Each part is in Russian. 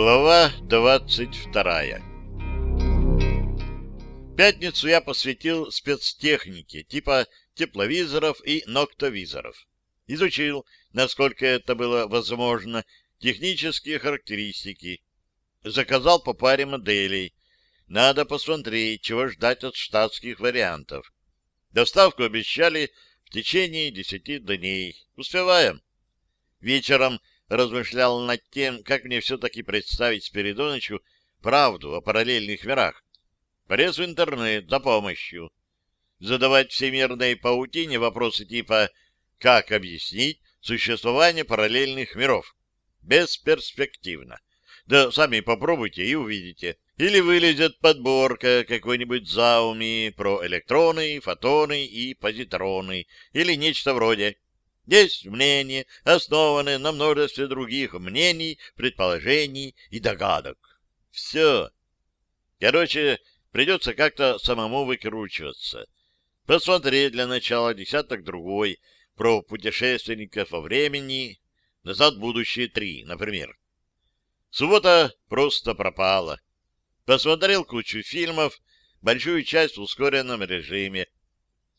Глава двадцать вторая Пятницу я посвятил спецтехнике типа тепловизоров и ноктовизоров. Изучил, насколько это было возможно, технические характеристики. Заказал по паре моделей. Надо посмотреть, чего ждать от штатских вариантов. Доставку обещали в течение десяти дней. Успеваем. Вечером размышлял над тем, как мне все-таки представить Спиридонычу правду о параллельных мирах. Полез в интернет за помощью. Задавать всемирной паутине вопросы типа «Как объяснить существование параллельных миров?» Бесперспективно. Да сами попробуйте и увидите. Или вылезет подборка какой-нибудь зауми про электроны, фотоны и позитроны, или нечто вроде есть мнения, основанные на множестве других мнений, предположений и догадок. Все. Короче, придется как-то самому выкручиваться. Посмотреть для начала десяток другой про путешественников во времени, назад в будущее три, например. Суббота просто пропала. Посмотрел кучу фильмов, большую часть в ускоренном режиме.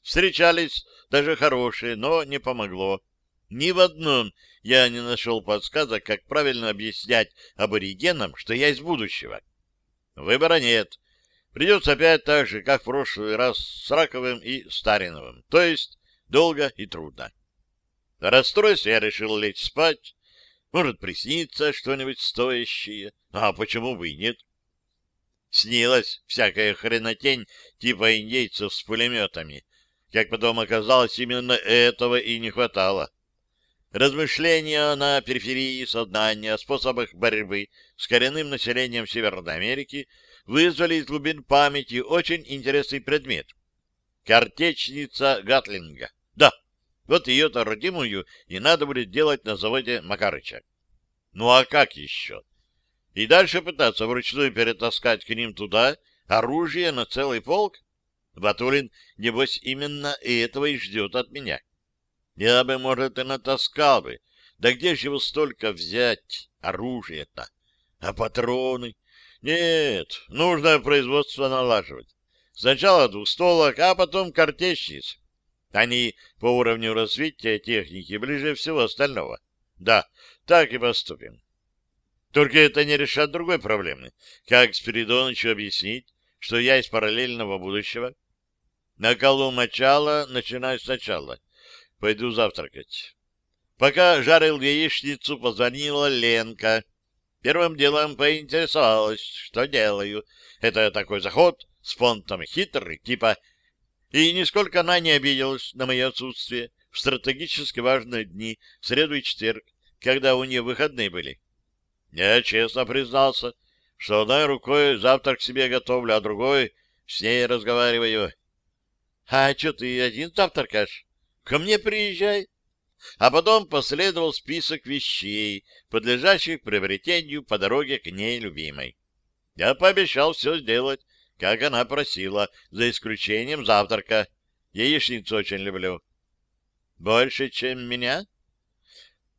Встречались даже хорошие, но не помогло. Ни в одном я не нашел подсказок, как правильно объяснять аборигенам, что я из будущего. Выбора нет. Придется опять так же, как в прошлый раз с Раковым и Стариновым, то есть долго и трудно. Расстроясь, я решил лечь спать. Может, приснится что-нибудь стоящее. А почему бы и нет? Снилась всякая хренотень типа индейцев с пулеметами. Как потом оказалось, именно этого и не хватало. Размышления на периферии сознания о способах борьбы с коренным населением Северной Америки вызвали из глубин памяти очень интересный предмет. Картечница Гатлинга. Да, вот ее-то родимую и надо будет делать на заводе Макарыча. Ну а как еще? И дальше пытаться вручную перетаскать к ним туда оружие на целый полк? Батулин, небось, именно этого и ждет от меня. Я бы, может, и натаскал бы. Да где же его столько взять, оружие-то? А патроны? Нет, нужно производство налаживать. Сначала двухстолок, а потом картечниц. Они по уровню развития техники ближе всего остального. Да, так и поступим. Только это не решат другой проблемы. Как Спиридонычу объяснить, что я из параллельного будущего? На колу мочала, начинай сначала. Пойду завтракать. Пока жарил яичницу, позвонила Ленка. Первым делом поинтересовалась, что делаю. Это такой заход с понтом хитрый, типа... И нисколько она не обиделась на мое отсутствие в стратегически важные дни, среду и четверг, когда у нее выходные были. Я честно признался, что одной рукой завтрак себе готовлю, а другой с ней разговариваю. — А что, ты один завтракаешь? Ко мне приезжай. А потом последовал список вещей, подлежащих приобретению по дороге к ней любимой. Я пообещал все сделать, как она просила, за исключением завтрака. Яичницу очень люблю. Больше, чем меня?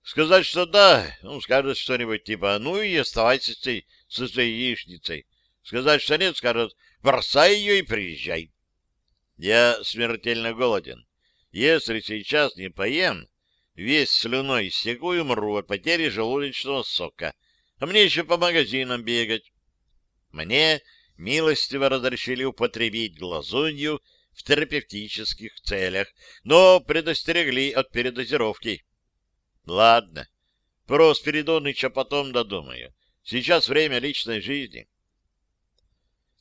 Сказать, что да, ну, скажет что-нибудь типа, ну и оставайся с яичницей. Сказать, что нет, скажет, бросай ее и приезжай. Я смертельно голоден. Если сейчас не поем, весь слюной истеку и умру от потери желудочного сока. А мне еще по магазинам бегать. Мне милостиво разрешили употребить глазунью в терапевтических целях, но предостерегли от передозировки. Ладно, про Спиридоныча потом додумаю. Сейчас время личной жизни.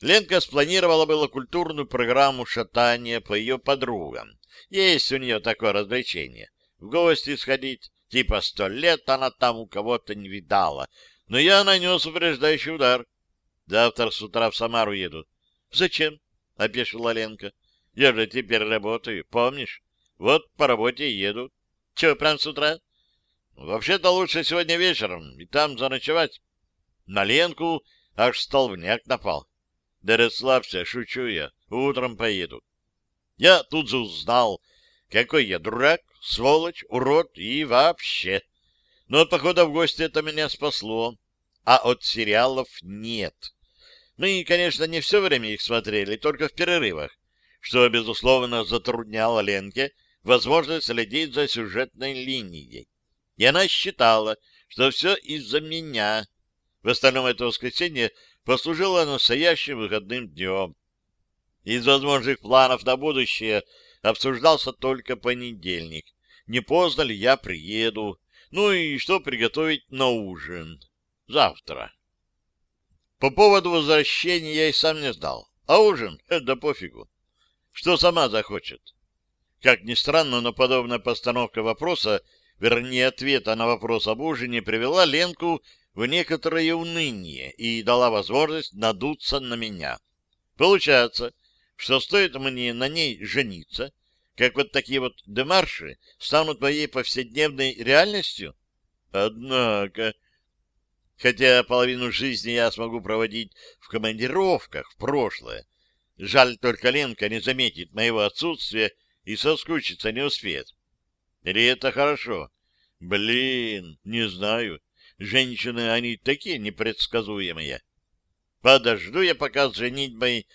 Ленка спланировала было культурную программу шатания по ее подругам. Есть у нее такое развлечение. В гости сходить, типа сто лет она там у кого-то не видала. Но я нанес упреждающий удар. Завтра с утра в Самару еду. — Зачем? — опешила Ленка. — Я же теперь работаю, помнишь? Вот по работе еду. — Че, прям с утра? — Вообще-то лучше сегодня вечером, и там заночевать. На Ленку аж столбняк напал. Да расслабься, шучу я, утром поеду. Я тут же узнал, какой я дурак, сволочь, урод и вообще. Но от похода в гости это меня спасло. а от сериалов нет. Мы, конечно, не все время их смотрели, только в перерывах, что, безусловно, затрудняло Ленке возможность следить за сюжетной линией. И она считала, что все из-за меня. В остальном это воскресенье послужило настоящим выходным днем. Из возможных планов на будущее обсуждался только понедельник. Не поздно ли я приеду? Ну и что приготовить на ужин? Завтра. По поводу возвращения я и сам не знал. А ужин? Да пофигу. Что сама захочет. Как ни странно, но подобная постановка вопроса, вернее ответа на вопрос об ужине, привела Ленку в некоторое уныние и дала возможность надуться на меня. Получается, что стоит мне на ней жениться, как вот такие вот демарши станут моей повседневной реальностью? Однако, хотя половину жизни я смогу проводить в командировках в прошлое, жаль только Ленка не заметит моего отсутствия и соскучиться не успеет. Или это хорошо? Блин, не знаю. Женщины, они такие непредсказуемые. Подожду я пока с женитьбой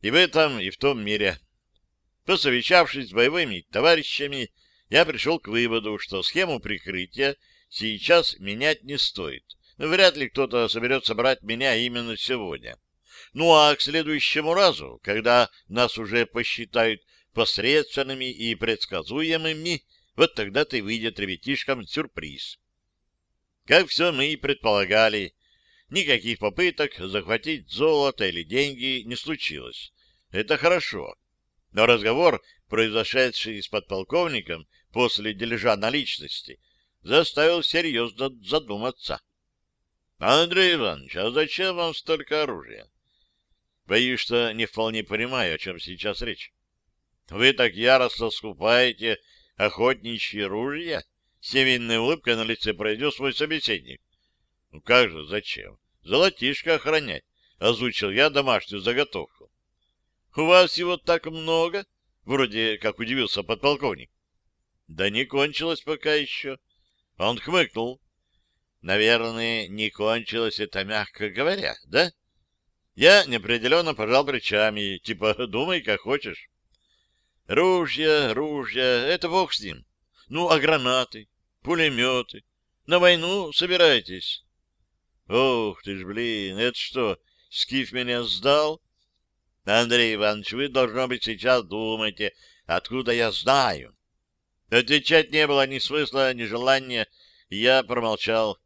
и в этом, и в том мире. Посовещавшись с боевыми товарищами, я пришел к выводу, что схему прикрытия сейчас менять не стоит. Вряд ли кто-то соберется брать меня именно сегодня. Ну а к следующему разу, когда нас уже посчитают посредственными и предсказуемыми, вот тогда-то и выйдет ребятишкам сюрприз. Как все мы и предполагали, никаких попыток захватить золото или деньги не случилось. Это хорошо. Но разговор, произошедший с подполковником после дележа наличности, заставил серьезно задуматься. — Андрей Иванович, а зачем вам столько оружия? Боюсь, что не вполне понимаю, о чем сейчас речь. Вы так яростно скупаете охотничьи ружья? С невинной улыбкой на лице произнес мой собеседник. Ну как же, зачем? Золотишко охранять, озвучил я домашнюю заготовку. У вас его так много? Вроде как удивился подполковник. Да не кончилось пока еще. Он хмыкнул. Наверное, не кончилось это, мягко говоря, да? Я неопределенно пожал плечами, типа, думай, как хочешь. Ружья, ружья, это бог с ним. Ну, а гранаты, пулеметы? На войну собираетесь? Ох ты ж, блин, это что, Скиф меня сдал? Андрей Иванович, вы, должно быть, сейчас думаете, откуда я знаю. Отвечать не было ни смысла, ни желания, я промолчал.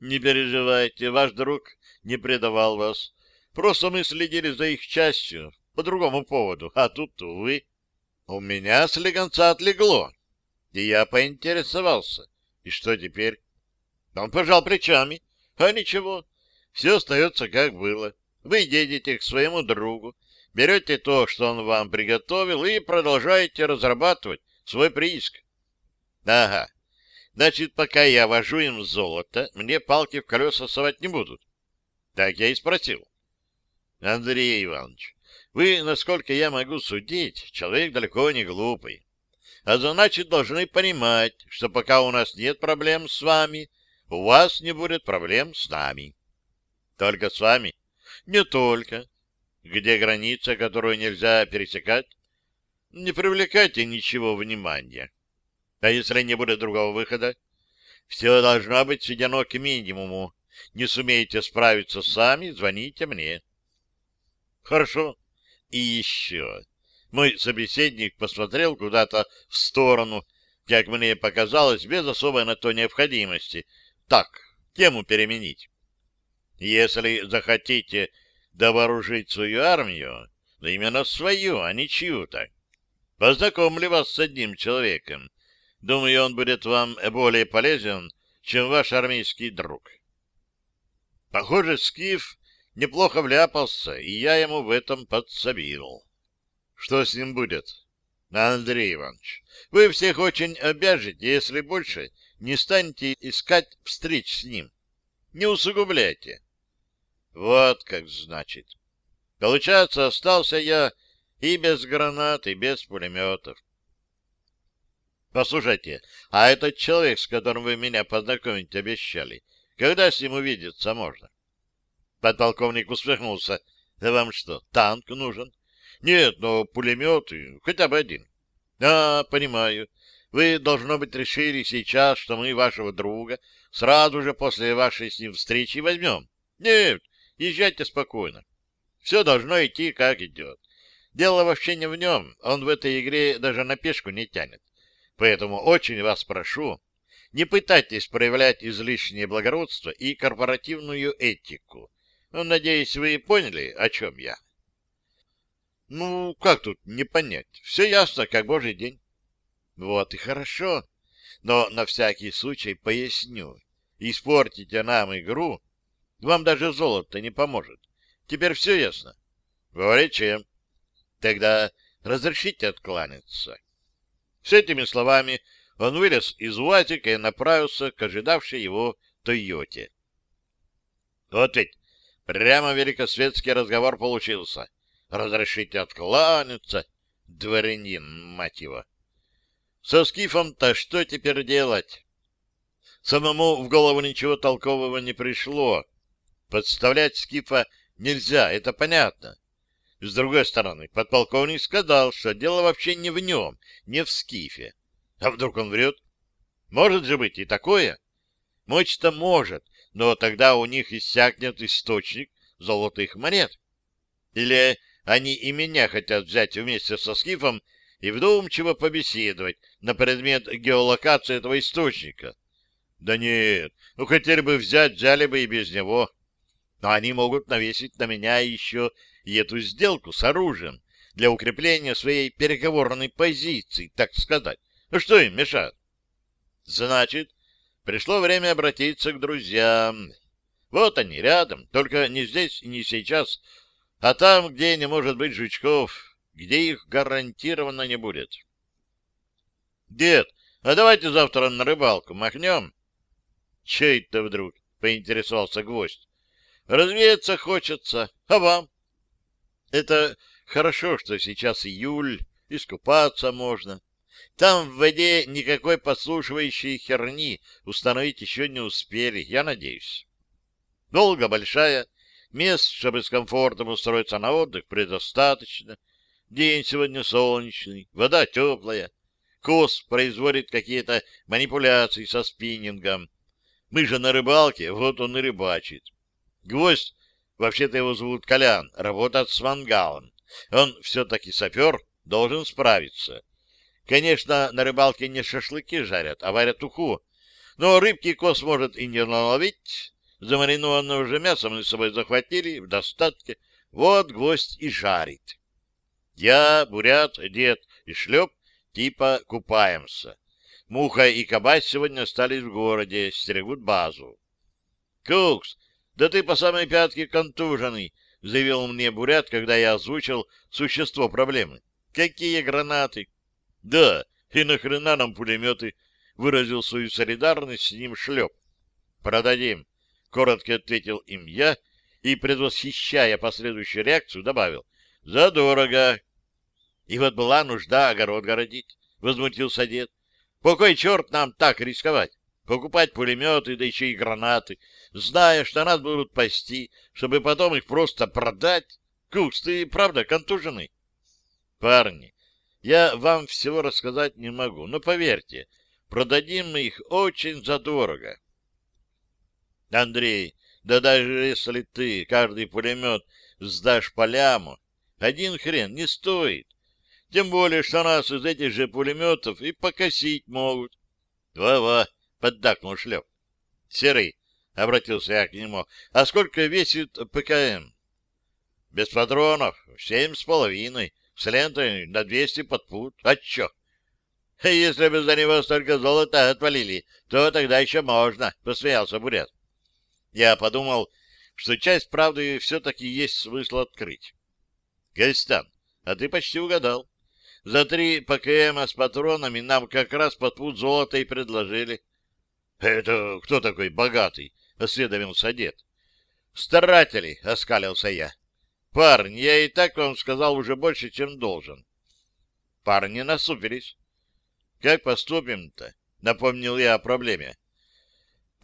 Не переживайте, ваш друг не предавал вас. Просто мы следили за их частью, по другому поводу, а тут вы. У меня слегонца отлегло. И я поинтересовался. И что теперь? Он пожал плечами. А ничего, все остается как было. Вы едете к своему другу, берете то, что он вам приготовил, и продолжаете разрабатывать свой прииск. Ага. Значит, пока я вожу им золото, мне палки в колеса совать не будут. Так я и спросил. Андрей Иванович, вы, насколько я могу судить, человек далеко не глупый а значит, должны понимать, что пока у нас нет проблем с вами, у вас не будет проблем с нами. Только с вами? Не только. Где граница, которую нельзя пересекать? Не привлекайте ничего внимания. А если не будет другого выхода? Все должно быть сведено к минимуму. Не сумеете справиться сами, звоните мне. Хорошо. И еще. Мой собеседник посмотрел куда-то в сторону, как мне показалось, без особой на то необходимости. Так, тему переменить. Если захотите довооружить свою армию, да именно свою, а не чью-то, познакомлю вас с одним человеком. Думаю, он будет вам более полезен, чем ваш армейский друг. Похоже, Скиф неплохо вляпался, и я ему в этом подсобил. Что с ним будет? Андрей Иванович, вы всех очень обяжете, если больше не станете искать встреч с ним. Не усугубляйте. Вот как значит. Получается, остался я и без гранат, и без пулеметов. Послушайте, а этот человек, с которым вы меня познакомить обещали, Когда с ним увидеться можно? Подполковник усмехнулся. Да вам что, танк нужен? Нет, но пулеметы, хотя бы один. А, понимаю. Вы, должно быть, решили сейчас, что мы вашего друга сразу же после вашей с ним встречи возьмем. Нет, езжайте спокойно. Все должно идти, как идет. Дело вообще не в нем, он в этой игре даже на пешку не тянет. Поэтому очень вас прошу, не пытайтесь проявлять излишнее благородство и корпоративную этику. Ну, надеюсь, вы поняли, о чем я. Ну, как тут не понять? Все ясно, как божий день. Вот и хорошо. Но на всякий случай поясню. Испортите нам игру, вам даже золото не поможет. Теперь все ясно? Говори чем. Тогда разрешите откланяться. С этими словами он вылез из УАЗика и направился к ожидавшей его Тойоте. Вот ведь прямо великосветский разговор получился. Разрешите откланяться, дворянин, мать его. Со скифом-то что теперь делать? Самому в голову ничего толкового не пришло. Подставлять скифа нельзя, это понятно. С другой стороны, подполковник сказал, что дело вообще не в нем, не в скифе. А вдруг он врет? Может же быть и такое. Мочь-то может, но тогда у них иссякнет источник золотых монет. Или они и меня хотят взять вместе со скифом и вдумчиво побеседовать на предмет геолокации этого источника. Да нет, ну хотели бы взять, взяли бы и без него. Но они могут навесить на меня еще и эту сделку с оружием для укрепления своей переговорной позиции, так сказать. Ну что им мешает? Значит, пришло время обратиться к друзьям. Вот они, рядом, только не здесь и не сейчас, а там, где не может быть жучков, где их гарантированно не будет. Дед, а давайте завтра на рыбалку махнем. Чей это вдруг? — поинтересовался гвоздь. — Развеяться хочется. А вам? — Это хорошо, что сейчас июль, искупаться можно. Там в воде никакой подслушивающей херни установить еще не успели, я надеюсь. Долго большая, мест, чтобы с комфортом устроиться на отдых, предостаточно. День сегодня солнечный, вода теплая. Кос производит какие-то манипуляции со спиннингом. Мы же на рыбалке, вот он и рыбачит. Гвоздь, вообще-то его зовут Колян, работает с мангалом. Он все-таки сапер, должен справиться. Конечно, на рыбалке не шашлыки жарят, а варят уху. Но рыбки кос может и не наловить. Замаринованное уже мясо мы с собой захватили в достатке. Вот гвоздь и жарит. Я, бурят, дед и шлеп типа купаемся. Муха и Кабась сегодня остались в городе, стерегут базу. — Кукс, да ты по самой пятке контуженный, — заявил мне Бурят, когда я озвучил существо проблемы. — Какие гранаты? — Да, и нахрена нам пулеметы? — выразил свою солидарность с ним шлеп. — Продадим, — коротко ответил им я и, предвосхищая последующую реакцию, добавил. — Задорого. — И вот была нужда огород городить, — возмутился дед. По кой черт нам так рисковать? Покупать пулеметы, да еще и гранаты, зная, что нас будут пасти, чтобы потом их просто продать? Кукс, ты правда контуженный? Парни, я вам всего рассказать не могу, но поверьте, продадим мы их очень задорого. Андрей, да даже если ты каждый пулемет сдашь по ляму, один хрен не стоит. Тем более, что нас из этих же пулеметов и покосить могут. «Во-во!» — поддакнул шлеп. «Серый!» — обратился я к нему. «А сколько весит ПКМ?» «Без патронов. Семь с половиной. С лентой на двести под пут. А чё?» «Если бы за него столько золота отвалили, то тогда еще можно», — посмеялся Бурят. Я подумал, что часть правды все-таки есть смысл открыть. «Гайстан, а ты почти угадал. За три ПКМа с патронами нам как раз под путь золота и предложили. — Это кто такой богатый? — осведомился дед. — Старатели, — оскалился я. — Парень, я и так вам сказал уже больше, чем должен. Парни насупились. — Как поступим-то? — напомнил я о проблеме.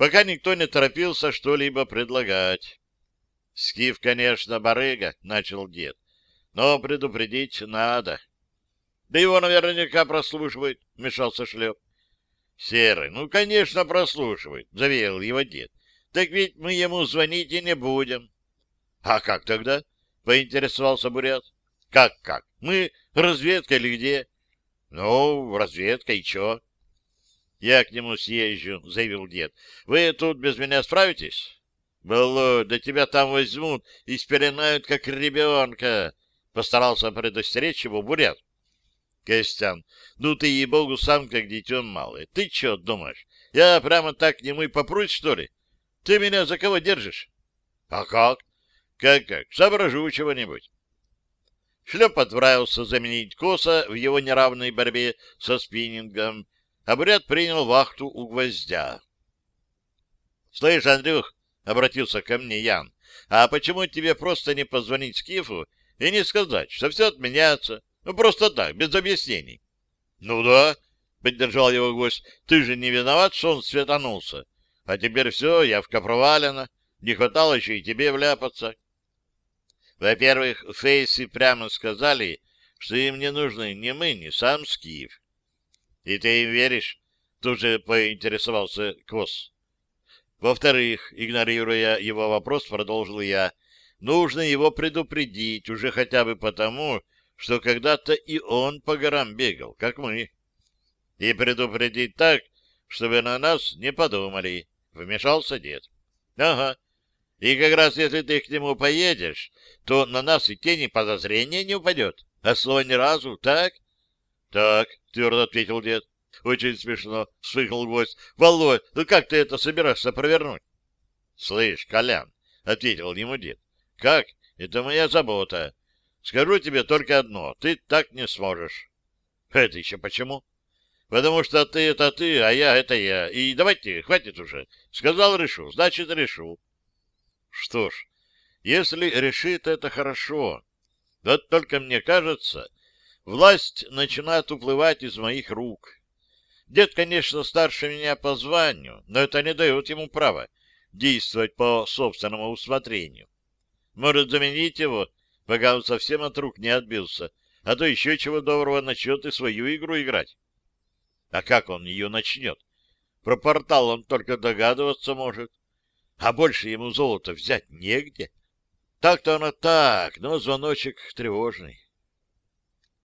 Пока никто не торопился что-либо предлагать. — Скиф, конечно, барыга, — начал дед, — но предупредить надо. — Да его наверняка прослушивают, — вмешался Шлеп. — Серый, ну, конечно, прослушивает, — заверил его дед. — Так ведь мы ему звонить и не будем. — А как тогда? — поинтересовался Бурят. — Как-как? Мы разведка или где? — Ну, разведка и чё? — Я к нему съезжу, — заявил дед. — Вы тут без меня справитесь? — Было, да тебя там возьмут и спеленают, как ребенка, — постарался предостеречь его Бурят. — Костян, ну ты, ей-богу, сам как детен малый. Ты чё думаешь? Я прямо так к нему и попрусь, что ли? Ты меня за кого держишь? — А как? — Как-как? Соображу чего-нибудь. Шлеп отправился заменить Коса в его неравной борьбе со спиннингом, Бурят принял вахту у гвоздя. — Слышь, Андрюх, — обратился ко мне Ян, — а почему тебе просто не позвонить Скифу и не сказать, что все отменяется? Ну, просто так, без объяснений. — Ну да, — поддержал его гость, — ты же не виноват, что он светанулся. А теперь все, явка провалена, не хватало еще и тебе вляпаться. Во-первых, Фейси прямо сказали, что им не нужны ни мы, ни сам Скиф. — И ты им веришь? — тут же поинтересовался Квос. Во-вторых, игнорируя его вопрос, продолжил я, нужно его предупредить уже хотя бы потому, что когда-то и он по горам бегал, как мы. И предупредить так, чтобы на нас не подумали, — вмешался дед. — Ага. И как раз если ты к нему поедешь, то на нас и тени подозрения не упадет. А слово ни разу, так? — Так, — твердо ответил дед. — Очень смешно, — вспыхнул гость. — Володь, ну как ты это собираешься провернуть? — Слышь, Колян, — ответил ему дед, — как? Это моя забота. Скажу тебе только одно, ты так не сможешь. — Это еще почему? — Потому что ты — это ты, а я — это я. И давайте, хватит уже. Сказал, решу, значит, решу. Что ж, если решит, это хорошо. Вот только мне кажется, власть начинает уплывать из моих рук. Дед, конечно, старше меня по званию, но это не дает ему права действовать по собственному усмотрению. Может заменить его, пока он совсем от рук не отбился, а то еще чего доброго начнет и свою игру играть. А как он ее начнет? Про портал он только догадываться может а больше ему золото взять негде. Так-то оно так, но звоночек тревожный.